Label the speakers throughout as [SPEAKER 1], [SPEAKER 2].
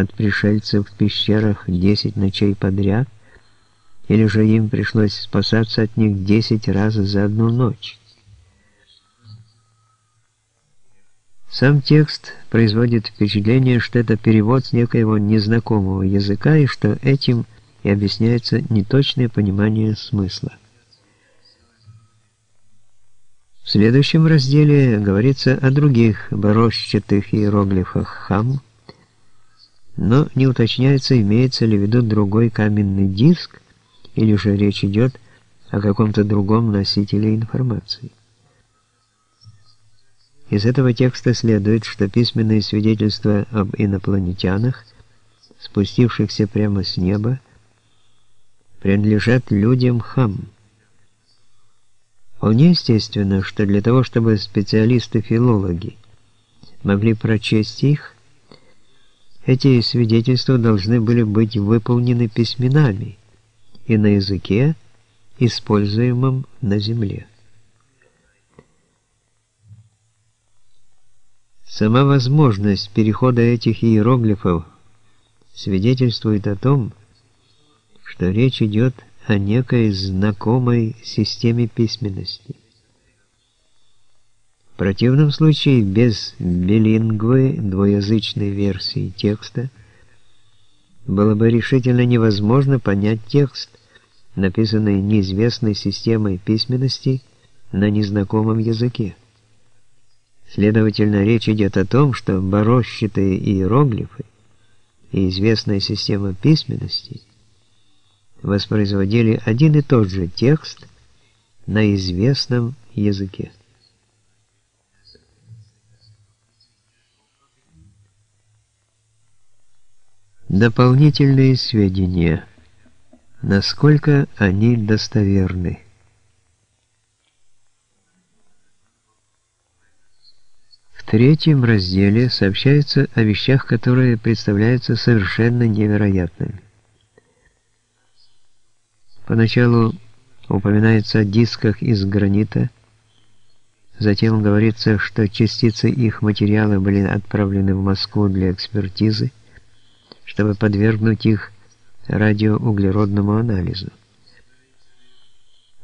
[SPEAKER 1] от пришельцев в пещерах 10 ночей подряд, или же им пришлось спасаться от них 10 раз за одну ночь. Сам текст производит впечатление, что это перевод с некоего незнакомого языка и что этим и объясняется неточное понимание смысла. В следующем разделе говорится о других борозчатых иероглифах «хам», но не уточняется, имеется ли в виду другой каменный диск, или же речь идет о каком-то другом носителе информации. Из этого текста следует, что письменные свидетельства об инопланетянах, спустившихся прямо с неба, принадлежат людям хам. Вполне естественно, что для того, чтобы специалисты-филологи могли прочесть их, эти свидетельства должны были быть выполнены письменами и на языке, используемом на Земле. Сама возможность перехода этих иероглифов свидетельствует о том, что речь идет о некой знакомой системе письменности. В противном случае без билингвы двуязычной версии текста было бы решительно невозможно понять текст, написанный неизвестной системой письменности на незнакомом языке. Следовательно, речь идет о том, что борозчатые иероглифы и известная система письменности воспроизводили один и тот же текст на известном языке. Дополнительные сведения. Насколько они достоверны? В третьем разделе сообщается о вещах, которые представляются совершенно невероятными. Поначалу упоминается о дисках из гранита, затем говорится, что частицы их материала были отправлены в Москву для экспертизы, чтобы подвергнуть их радиоуглеродному анализу.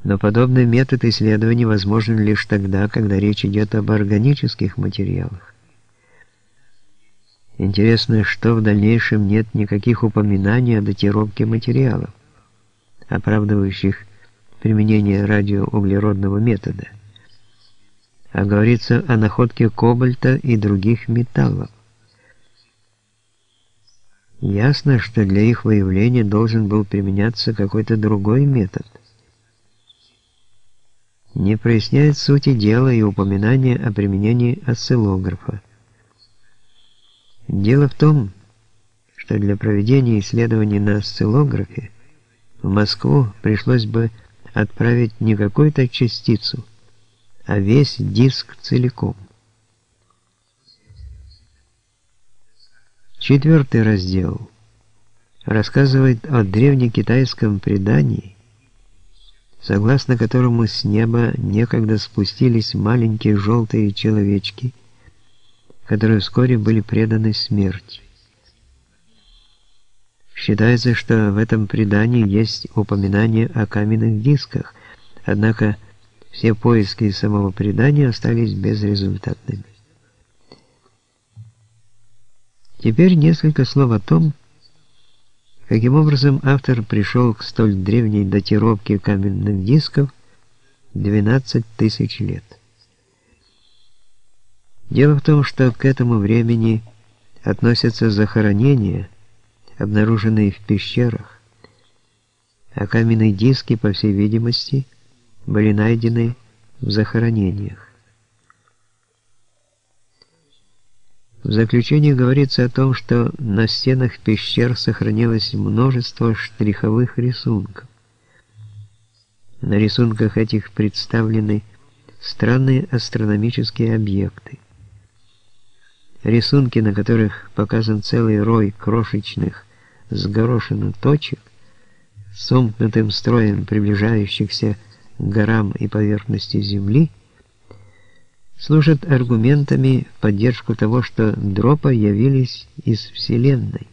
[SPEAKER 1] Но подобный метод исследования возможен лишь тогда, когда речь идет об органических материалах. Интересно, что в дальнейшем нет никаких упоминаний о датировке материалов, оправдывающих применение радиоуглеродного метода, а говорится о находке кобальта и других металлов. Ясно, что для их выявления должен был применяться какой-то другой метод – не проясняет сути дела и упоминание о применении осциллографа. Дело в том, что для проведения исследований на осциллографе в Москву пришлось бы отправить не какую-то частицу, а весь диск целиком. Четвертый раздел рассказывает о древнекитайском предании, согласно которому с неба некогда спустились маленькие желтые человечки, которые вскоре были преданы смерти. Считается, что в этом предании есть упоминание о каменных дисках, однако все поиски самого предания остались безрезультатными. Теперь несколько слов о том, Каким образом автор пришел к столь древней датировке каменных дисков 12 тысяч лет? Дело в том, что к этому времени относятся захоронения, обнаруженные в пещерах, а каменные диски, по всей видимости, были найдены в захоронениях. В заключении говорится о том, что на стенах пещер сохранилось множество штриховых рисунков. На рисунках этих представлены странные астрономические объекты. Рисунки, на которых показан целый рой крошечных сгорошенных точек, сомкнутым строем приближающихся к горам и поверхности Земли, служат аргументами в поддержку того, что дропа явились из Вселенной.